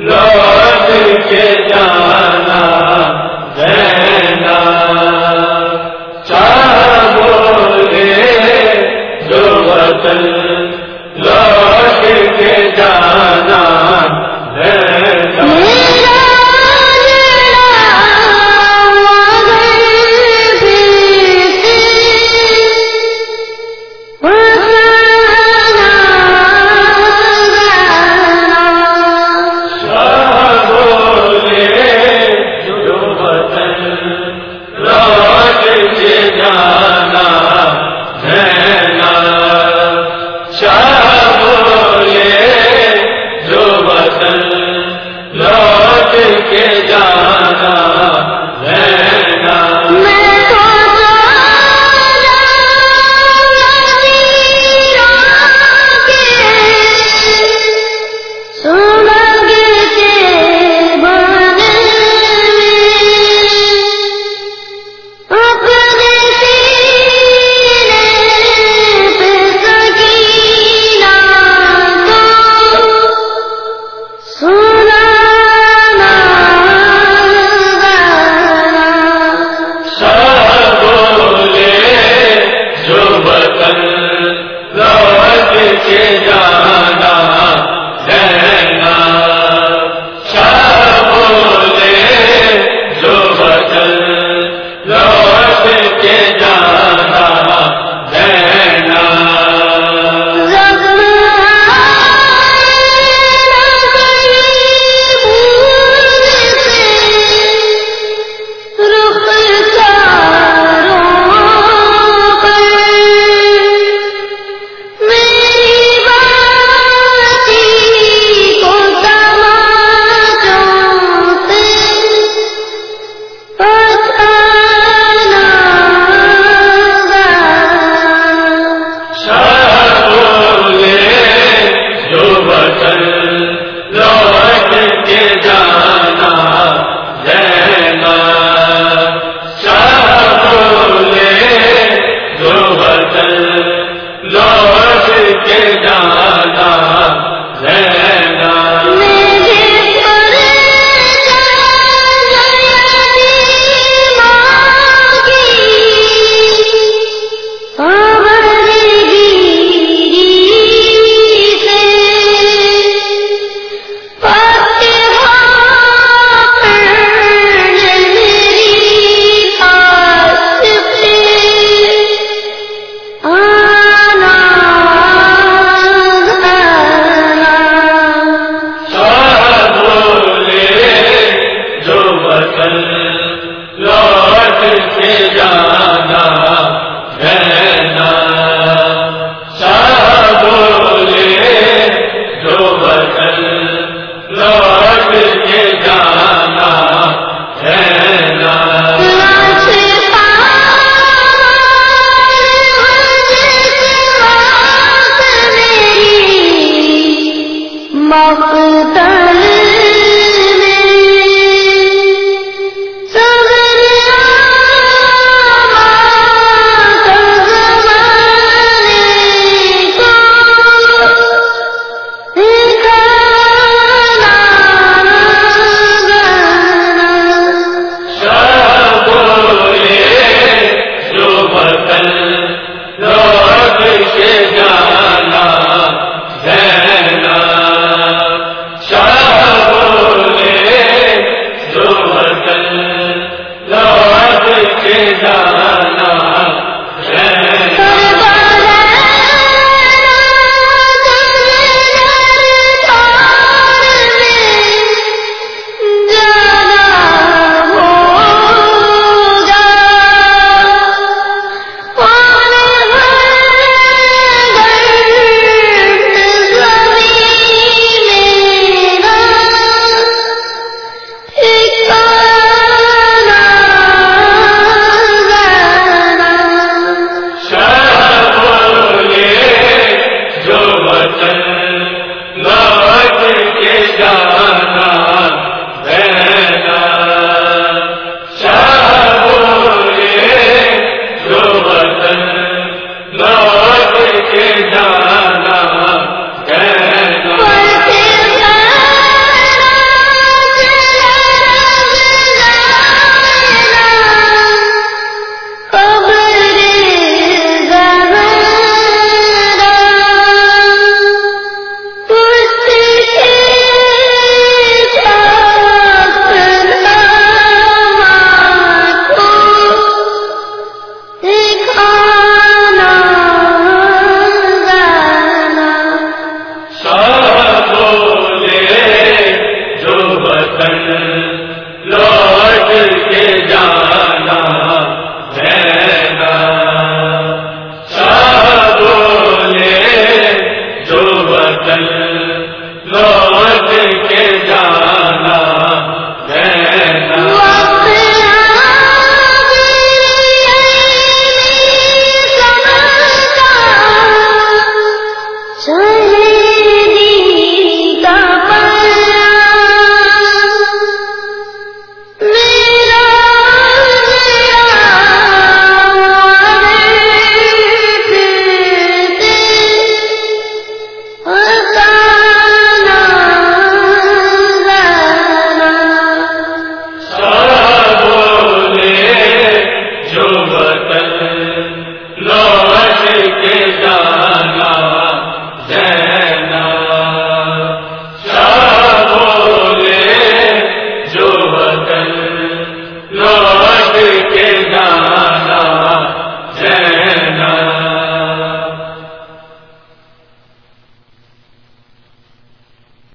جو وطن کے جانا رہنا چار بولے جو وطن لوٹ کے جانا کے جانا